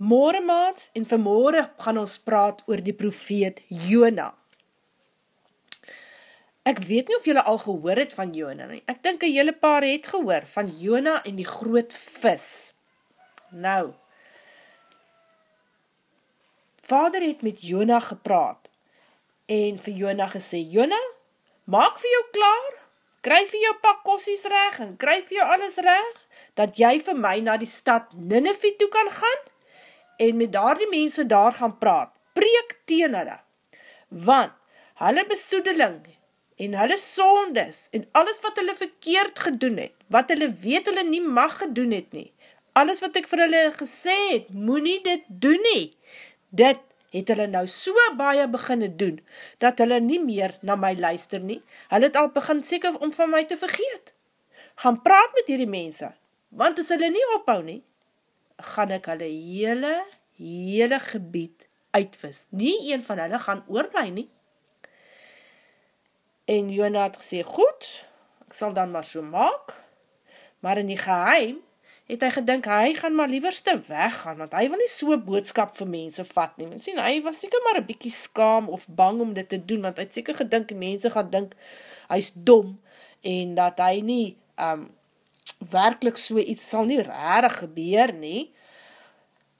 Morgen maats, en vanmorgen gaan ons praat oor die profeet Jona. Ek weet nie of jylle al gehoor het van Jona nie. Ek dink een jylle paar het gehoor van Jona en die groot vis. Nou, vader het met Jona gepraat en vir Jona gesê, Jona, maak vir jou klaar, kry vir jou pak kossies reg en kry vir jou alles reg, dat jy vir my na die stad Nineveh toe kan gaan en met daar die mense daar gaan praat, preek teen hulle, want hulle besoedeling en hulle sondes en alles wat hulle verkeerd gedoen het, wat hulle weet hulle nie mag gedoen het nie, alles wat ek vir hulle gesê het, moet nie dit doen nie, dit het hulle nou so baie beginne doen, dat hulle nie meer na my luister nie, hulle het al begin seker om van my te vergeet, gaan praat met hierdie mense, want as hulle nie ophou nie, gaan ek hulle hele, hele gebied uitvis. Nie een van hulle gaan oorblij nie. En Jona het gesê, goed, ek sal dan maar so maak, maar in die geheim het hy gedink, hy gaan maar lieverste weggaan, want hy wil nie so boodskap vir mense vat nie. En sien, hy was seker maar een bykie skaam of bang om dit te doen, want hy het seker gedink, mense gaan dink, hy is dom, en dat hy nie um, werkelijk so iets sal nie rarig gebeur nie,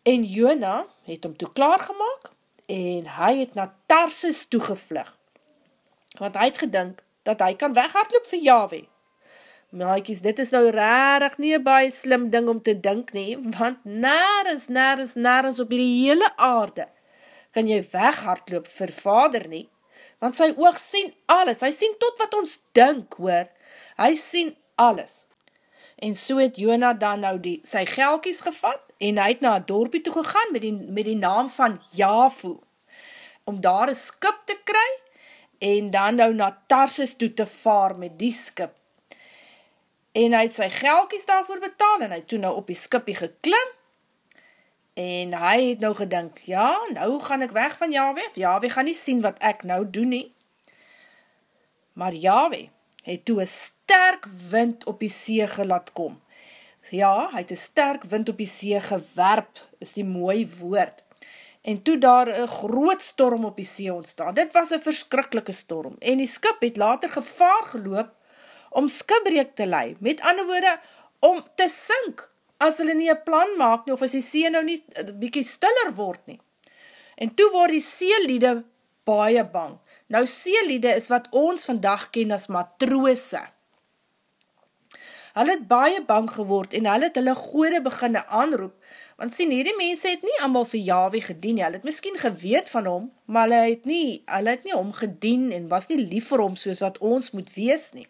En Jona het hom toe klaargemaak en hy het na Tarsus toegevlug. Want hy het gedink dat hy kan weghardloop vir Yahweh. Maaikies, dit is nou rarig nie een baie slim ding om te dink nie, want nergens, nergens, nergens op die hele aarde kan jy weghardloop vir vader nie, want sy oog sien alles, hy sien tot wat ons dink, hoor, hy sien alles. En so het Jona dan nou die, sy gelkies gevat, en hy het na een dorpie toe gegaan met die, met die naam van Javu, om daar een skip te kry, en dan nou na Tarsus toe te vaar met die skip. En hy het sy gelkies daarvoor betaal, en hy toe nou op die skipie geklim, en hy het nou gedink, ja, nou gaan ek weg van Yahweh, Yahweh gaan nie sien wat ek nou doen nie. Maar Yahweh het toe een sterk wind op die see gelat kom, Ja, hy het een sterk wind op die see gewerp, is die mooi woord. En toe daar een groot storm op die see ontstaan, dit was een verskrikkelike storm, en die skip het later gevaar geloop om skibreek te lei, met ander woorde, om te sink, as hulle nie een plan maak nie, of as die see nou nie bykie stiller word nie. En toe word die seeliede baie bang. Nou seeliede is wat ons vandag ken as matroose. Hulle het baie bang geword en hulle het hulle goede beginne aanroep, want sien, hierdie mense het nie allemaal vir Yahweh gedien, hulle het miskien geweet van hom, maar hulle het nie, hulle het nie hom gedien en was nie lief vir hom soos wat ons moet wees nie.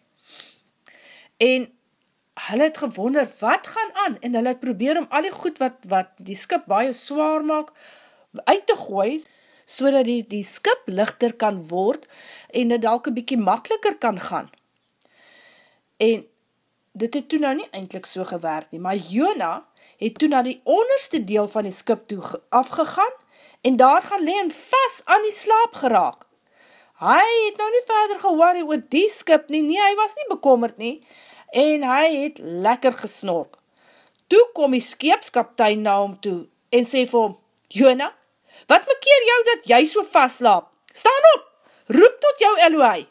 En hulle het gewonder, wat gaan aan? En hulle het probeer om al die goed wat, wat die skip baie zwaar maak, uit te gooi, so dat die, die skip lichter kan word en dit elke bykie makkeliker kan gaan. En dit het toe nou nie eindelijk so gewerkt nie, maar Jona het toe na die onderste deel van die skip toe afgegaan en daar gaan leen vast aan die slaap geraak. Hy het nou nie verder geworry oor die skip nie, nie, hy was nie bekommerd nie, en hy het lekker gesnork. Toe kom die skeepskaptein na hom toe en sê vir hom, Jona, wat mekeer jou dat jy so vast slaap? Staan op, roep tot jou Elohai,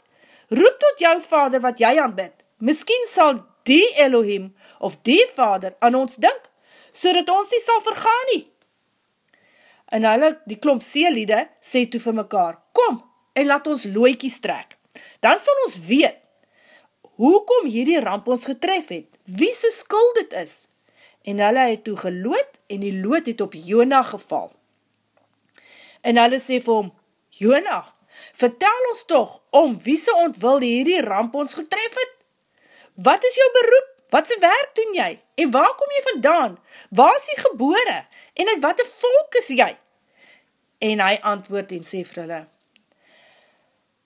roep tot jou vader wat jy aanbid, miskien sal die Elohim of die vader aan ons dink, so dat ons nie sal vergaan nie. En hulle, die klomp seeliede, sê toe vir mekaar, kom en laat ons looikies trek. Dan sal ons weet, hoekom hierdie ramp ons getref het, wie sy skuld het is. En hulle het toe geloot en die lood het op Jona geval. En hulle sê vir hom, Jona, vertel ons toch om wie sy ontwil hierdie ramp ons getref het? wat is jou beroep? Wat sy werk doen jy? En waar kom jy vandaan? Waar is jy gebore? En uit wat volk is jy? En hy antwoord en sê vir hulle,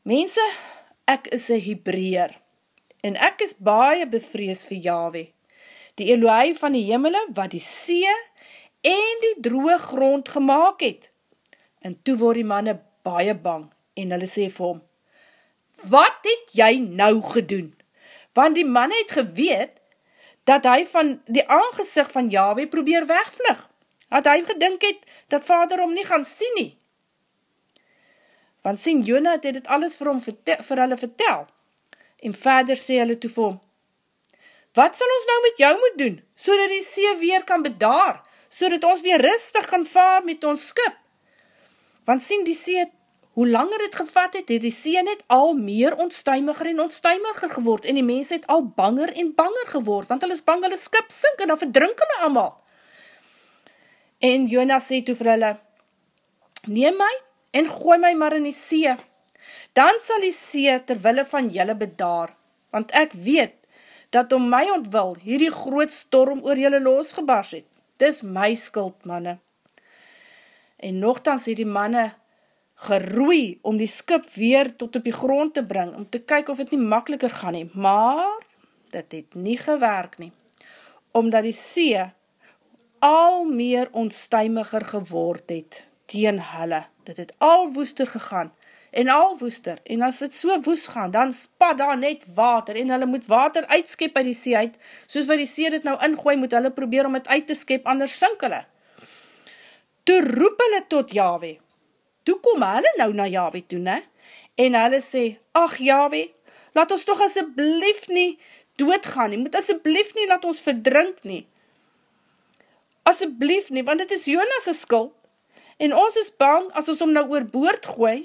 Mense, ek is een Hebreer, en ek is baie bevrees vir Yahweh, die Elohei van die hemele, wat die see en die droge grond gemaakt het. En toe word die manne baie bang, en hulle sê vir hom, Wat het jy nou gedoen? want die man het geweet, dat hy van die aangezicht van Yahweh probeer wegvlug. had hy gedink het, dat vader hom nie gaan sien nie. Want sien, Jona het dit alles vir, hom vertel, vir hulle vertel. En verder sê hulle toe vir hom, Wat sal ons nou met jou moet doen, so dat die see weer kan bedaar, so dat ons weer rustig kan vaar met ons skip? Want sien, die see, hoe langer het gevat het, het die see net al meer onstuimiger en onstuimiger geword, en die mens het al banger en banger geword, want hulle is bang, hulle skip sink, en dan verdrink hulle allemaal. En Jonas sê toe vir hulle, neem my, en gooi my maar in die see, dan sal die see terwille van julle bedaar, want ek weet, dat om my ontwil hierdie groot storm oor julle losgebars het. Dis my skuld, manne. En nogthans het die manne geroei om die skip weer tot op die grond te bring, om te kyk of het nie makkeliker gaan nie, maar dit het nie gewerk nie, omdat die see al meer onstuimiger geword het teen hulle. Dit het al woester gegaan, en al woester, en as dit so woes gaan, dan spat daar net water, en hulle moet water uitskep by die see uit, soos wat die see dit nou ingooi, moet hulle probeer om het uit te skep, anders sink hulle. Toe roep hulle tot Yahweh, toe kom hulle nou na Yahweh toe, ne? en hulle sê, ach Yahweh, laat ons toch asjeblief nie doodgaan nie, moet asjeblief nie laat ons verdrink nie, asjeblief nie, want het is Jonas' skuld, en ons is bang, as ons om nou oorboord gooi,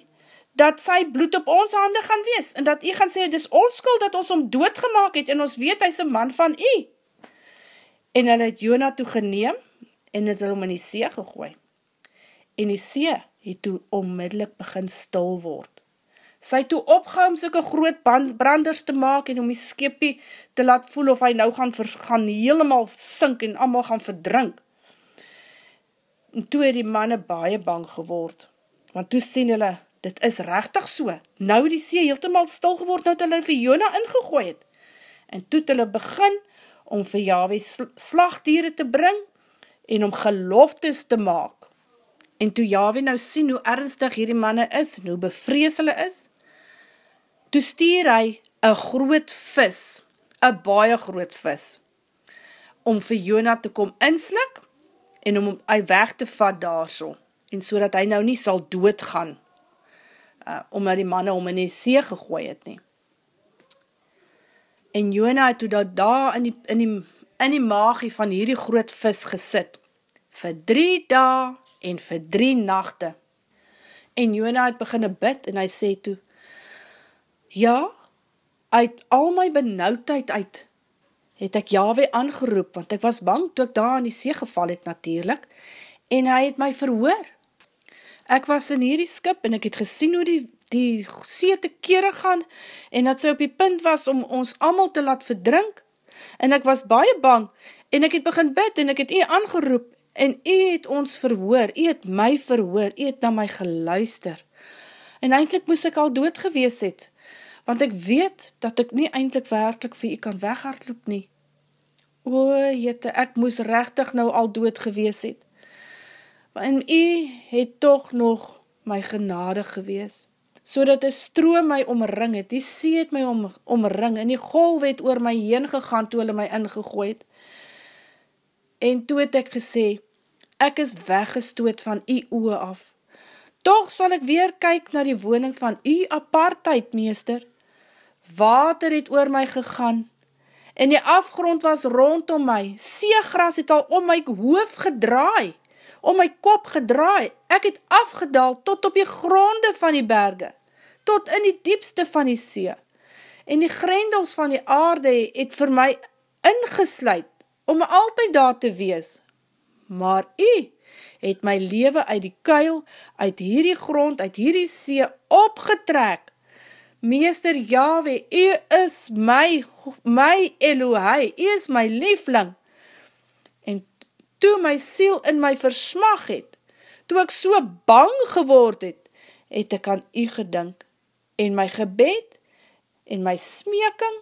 dat sy bloed op ons hande gaan wees, en dat u gaan sê, dit is ons skuld dat ons om doodgemaak het, en ons weet, hy is een man van u. En hy het Jona toe geneem, en het hy om in die see gegooi. En die see het toe onmiddellik begin stil word. Sy toe opgehou om soke groot branders te maak, en om die skepie te laat voel, of hy nou gaan, ver, gaan helemaal sink, en allemaal gaan verdrink. En toe het die manne baie bang geword, want toe sien hulle, dit is rechtig so, nou die see heeltemaal stil geword, nou het hulle vir Jona ingegooi het, en toe het hulle begin, om vir Yahweh slagdiere te bring, en om geloftes te maak, en toe Yahweh nou sien hoe ernstig hierdie manne is, en hoe bevrees hulle is, toe stuur hy een groot vis, een baie groot vis, om vir Jona te kom inslik, en om hy weg te vat daar so, en so dat hy nou nie sal doodgaan, uh, omdat die manne om in die see gegooi het nie. En Jona het toe dat daar in die, in, die, in die maagie van hierdie groot vis gesit, vir drie dae en vir drie nachte. En Jona het beginne bid en hy sê toe, ja, uit al my benauwdheid uit, het ek Yahweh aangeroep, want ek was bang toe ek daar in die see geval het natuurlijk, en hy het my verhoor, ek was in hierdie skip en ek het gesien hoe die, die see te kere gaan en dat sy op die punt was om ons allemaal te laat verdrink en ek was baie bang en ek het begin bid en ek het u aangeroep en u het ons verhoor, u het my verhoor, u het na my geluister. En eindelijk moes ek al dood gewees het want ek weet dat ek nie eindelijk werkelijk vir u kan weghardloop nie. O jette, ek moes rechtig nou al dood gewees het. En u het toch nog my genade gewees, so dat die stroom my omring het, die see het my om, omring, en die golf het oor my heen gegaan, toe hulle my ingegooid, en toe het ek gesê, ek is weggestoot van u oe af, toch sal ek weer kyk na die woning van u apartheid, meester, water het oor my gegaan, en die afgrond was rondom my, seegras het al om my hoof gedraai, om my kop gedraai, ek het afgedaal tot op die gronde van die berge, tot in die diepste van die see, en die grendels van die aarde het vir my ingesluid, om altyd daar te wees, maar u het my leven uit die kuil, uit hierdie grond, uit hierdie see opgetrek, Meester Yahweh, u is my, my Elohai, u is my liefling, toe my siel in my versmag het, toe ek so bang geword het, het ek aan u gedink, en my gebed, en my smeking,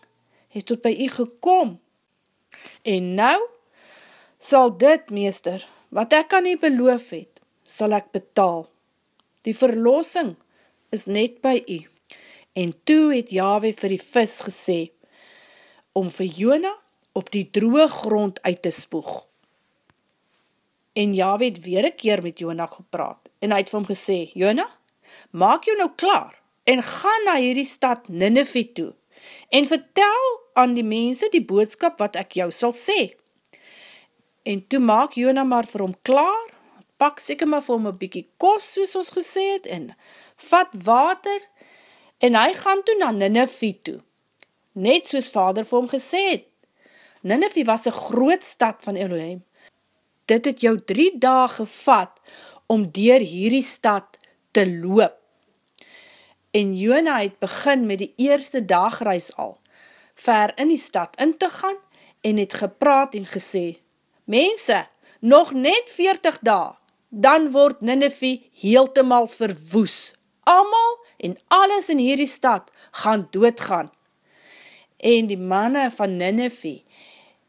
het tot by u gekom. En nou, sal dit, meester, wat ek aan u beloof het, sal ek betaal. Die verlossing is net by u. En toe het Yahweh vir die vis gesê, om vir Jona op die droge grond uit te spoeg En Yahweh het weer een keer met Jona gepraat, en hy het vir hom gesê, Jona, maak jou nou klaar, en ga na hierdie stad Nineveh toe, en vertel aan die mense die boodskap wat ek jou sal sê. En toe maak Jona maar vir hom klaar, pak seker maar vir hom een bykie kos, soos ons gesê het, en vat water, en hy gaan toe na Nineveh toe, net soos vader vir hom gesê het. Nineveh was een groot stad van Elohim. Dit het jou drie daag gevat om dier hierdie stad te loop. En Jona het begin met die eerste dagreis al, ver in die stad in te gaan, en het gepraat en gesê, Mense, nog net 40 daag, dan word Nineveh heeltemal verwoes. Amal en alles in hierdie stad gaan doodgaan. En die manne van Nineveh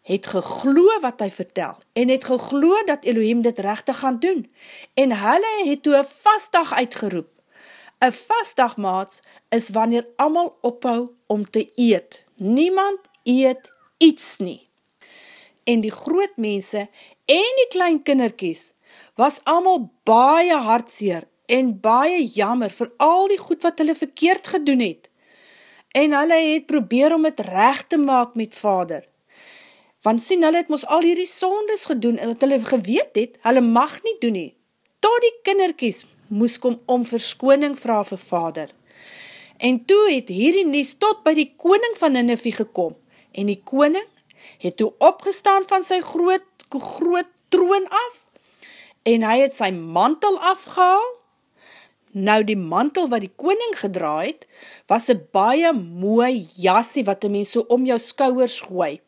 het gegloe wat hy vertel en het gegloe dat Elohim dit rechte gaan doen. En hulle het toe een vastdag uitgeroep. Een vastdag, maats, is wanneer amal ophou om te eet. Niemand eet iets nie. En die groot mense en die klein kinderkies was amal baie hartseer en baie jammer vir al die goed wat hulle verkeerd gedoen het. En hulle het probeer om het recht te maak met vader. Want sien, hulle het ons al hierdie sondes gedoen en wat hulle geweet het, hulle mag nie doen nie. Tot die kinderkies moes kom om verskoning vraag vir vader. En toe het hierdie nies tot by die koning van Nineveh gekom. En die koning het toe opgestaan van sy groot, groot troon af en hy het sy mantel afgehaal. Nou die mantel wat die koning gedraaid, was een baie mooi jassie wat die mens so om jou skouwers gooi.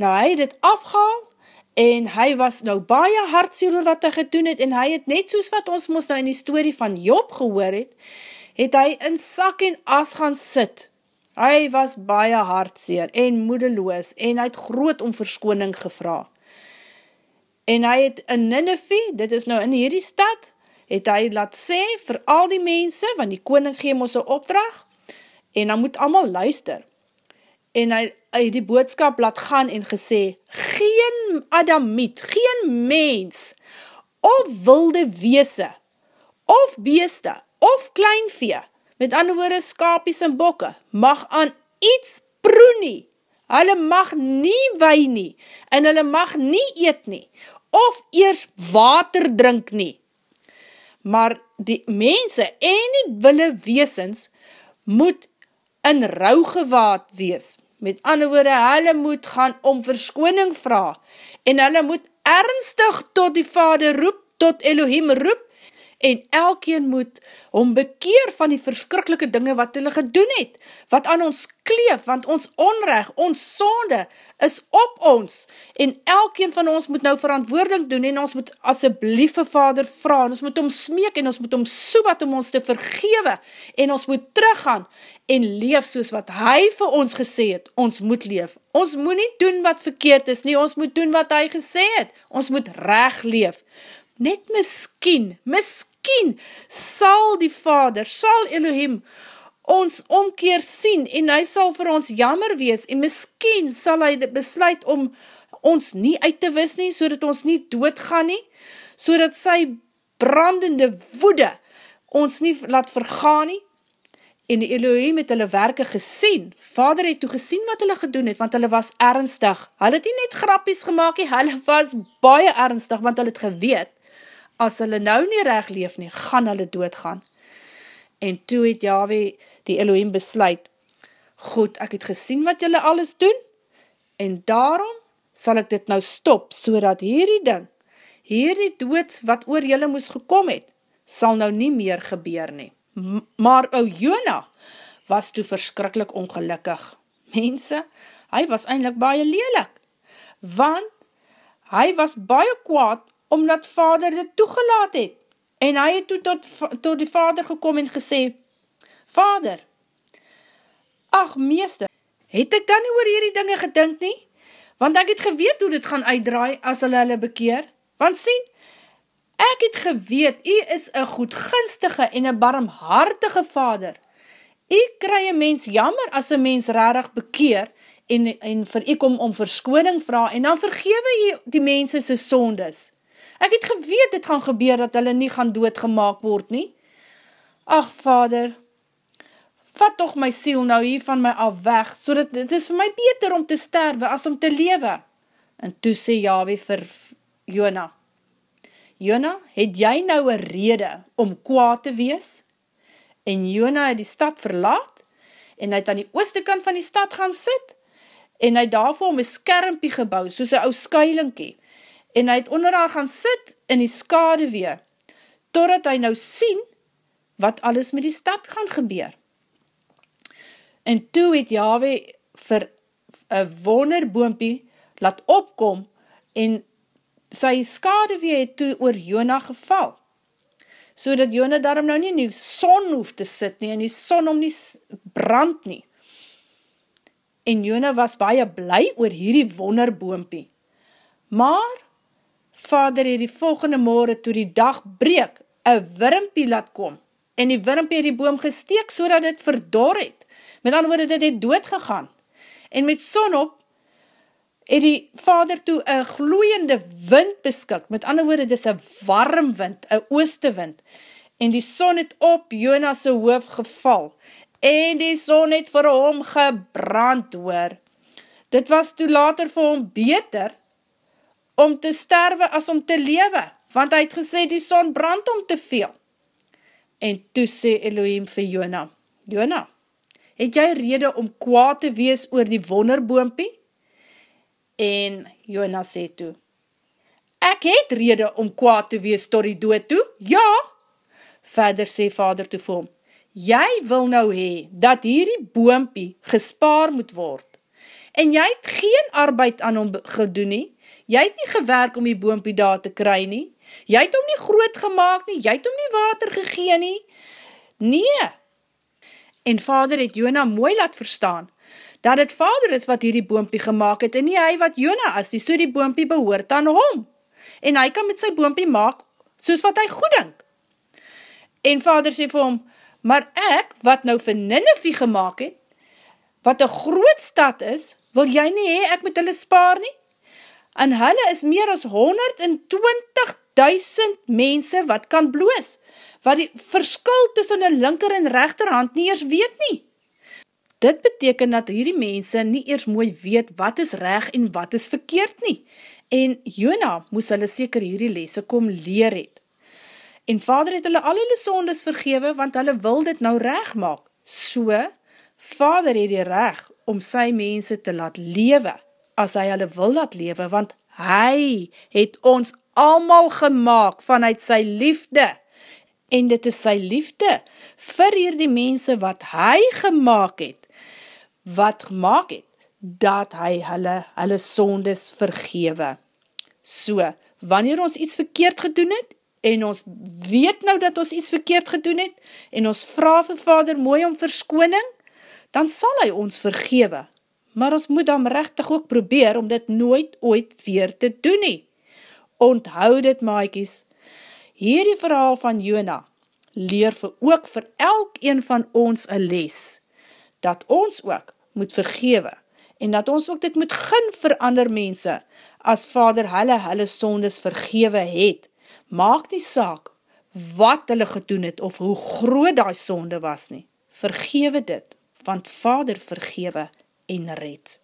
Nou hy het het afgehaal, en hy was nou baie hartseer oor wat hy gedoen het, en hy het net soos wat ons moest nou in die story van Job gehoor het, het hy in sak en as gaan sit. Hy was baie hartseer en moedeloos, en hy het groot om verskoning gevraag. En hy het in Nineveh, dit is nou in hierdie stad, het hy laat sê vir al die mense, want die koning gee ons een opdracht, en dan moet allemaal luister. En hy, hy die boodskap laat gaan en gesê, geen Adamiet, geen mens, of wilde weese, of beeste, of kleinvee, met ander woorde skapies en bokke, mag aan iets proe nie, hulle mag nie wei nie, en hulle mag nie eet nie, of eers water drink nie. Maar die mense en die wille weesens moet in rouw gewaad wees. Met ander woorde, hulle moet gaan om verskoning vraag en hulle moet ernstig tot die vader roep, tot Elohim roep en elkeen moet om bekeer van die verskrikkelike dinge wat hulle gedoen het, wat aan ons kleef, want ons onrecht, ons sonde is op ons, en elkeen van ons moet nou verantwoording doen, en ons moet asjebliefe vader vraag, ons moet om smeek, en ons moet om soebat om ons te vergewe, en ons moet teruggaan, en leef soos wat hy vir ons gesê het, ons moet leef. Ons moet nie doen wat verkeerd is nie, ons moet doen wat hy gesê het, ons moet recht leef. Net miskien, miskien, sal die Vader, sal Elohim ons omkeer sien en hy sal vir ons jammer wees en miskien sal hy besluit om ons nie uit te wis nie, so ons nie doodgaan nie, so sy brandende woede ons nie laat vergaan nie, en die Elohim het hulle werke gesien, vader het toe gesien wat hulle gedoen het, want hulle was ernstig, hulle het nie net grappies gemaakt nie, hulle was baie ernstig, want hulle het geweet, as hulle nou nie recht leef nie, gaan hulle doodgaan. En toe het Yahweh die Elohim besluit, goed, ek het gesien wat julle alles doen, en daarom sal ek dit nou stop, so dat hierdie ding, hierdie dood wat oor julle moes gekom het, sal nou nie meer gebeur nie. M maar ou Jona was toe verskrikkelijk ongelukkig. Mense, hy was eindelijk baie lelik, want hy was baie kwaad omdat vader dit toegelaat het. En hy het toe tot, tot die vader gekom en gesê, Vader, ach meester, het ek dan nie oor hierdie dinge gedink nie? Want ek het geweet hoe dit gaan uitdraai as hulle hulle bekeer. Want sien, ek het geweet, jy is een goedgunstige en een barmhartige vader. Jy kry een mens jammer as een mens rarig bekeer en, en vir jy kom om verskoning vraag en dan vergewe jy die mense sy sondes Ek het geweet dit gaan gebeur dat hulle nie gaan doodgemaak word nie. Ach, vader, vat toch my siel nou hier van my af weg, so dat het is vir my beter om te sterwe as om te lewe. En toe sê Yahweh vir Jona, Jona, het jy nou een rede om kwaad te wees? En Jona het die stad verlaat, en hy het aan die ooste kant van die stad gaan sit, en hy daarvoor om een skermpie gebouw, soos een ou skuilinkie, en hy het onder haar gaan sit in die skade wee, totdat hy nou sien, wat alles met die stad gaan gebeur. En toe het Yahweh vir een wonderboompie laat opkom, en sy skade wee het toe oor Jona geval, so dat Jona daarom nou nie in die son hoef te sit nie, en die son om nie brand nie. En Jona was baie bly oor hierdie wonderboompie. Maar, vader het die volgende morgen toe die dag breek, een wurmpie laat kom, en die wurmpie het die boom gesteek, so dat het verdor het. Met ander woorde, dit het dood gegaan. En met son op, het die vader toe een gloeiende wind beskik, met ander woorde, dit is een warm wind, een ooste wind, en die son het op Jonas' hoof geval, en die son het vir hom gebrand hoor. Dit was toe later vir hom beter, om te sterwe as om te lewe, want hy het gesê die son brand om te veel. En toe sê Elohim vir Jona, Jona, het jy rede om kwaad te wees oor die wonderboompie? En Jona sê toe, Ek het rede om kwaad te wees tot die dood toe, ja. Verder sê vader toe vir hom, Jy wil nou hee, dat hierdie boompie gespaar moet word. En jy het geen arbeid aan hom gedoen nie, jy het nie gewerk om die boompie daar te kry nie, jy het hom nie groot gemaakt nie, jy het hom nie water gegeen nie, nee. En vader het Jona mooi laat verstaan, dat het vader is wat hierdie boompie gemaakt het, en nie hy wat Jona is, die so die boompie behoort aan hom. En hy kan met sy boompie maak, soos wat hy goed dink. En vader sê vir hom, maar ek, wat nou vir Ninevie gemaakt het, wat een groot stad is, wil jy nie hee, ek moet hulle spaar nie? En hulle is meer as 120.000 mense wat kan bloos, wat die verskil tussen een linker en rechterhand nie eers weet nie. Dit beteken dat hierdie mense nie eers mooi weet wat is reg en wat is verkeerd nie. En Jona moes hulle seker hierdie lese kom leer het. En vader het hulle al hulle sondes vergewe, want hulle wil dit nou reg maak. So, vader het die reg om sy mense te laat lewe, as hy hulle wil laat lewe, want hy het ons allemaal gemaakt vanuit sy liefde. En dit is sy liefde vir hierdie mense wat hy gemaakt het, wat gemaakt het, dat hy hulle, hulle sondes vergewe. So, wanneer ons iets verkeerd gedoen het, en ons weet nou dat ons iets verkeerd gedoen het, en ons vraag vir vader mooi om verskoning, dan sal hy ons vergewe. Maar ons moet dan rechtig ook probeer om dit nooit ooit weer te doen nie. Onthoud dit, maaikies. Hierdie verhaal van Jona leer vir ook vir elk een van ons een les, dat ons ook moet vergewe, en dat ons ook dit moet gin vir ander mense, as vader hulle hulle sondes vergewe het, maak die saak wat hulle gedoen het, of hoe groot die sonde was nie, vergewe dit, want vader vergewe en red.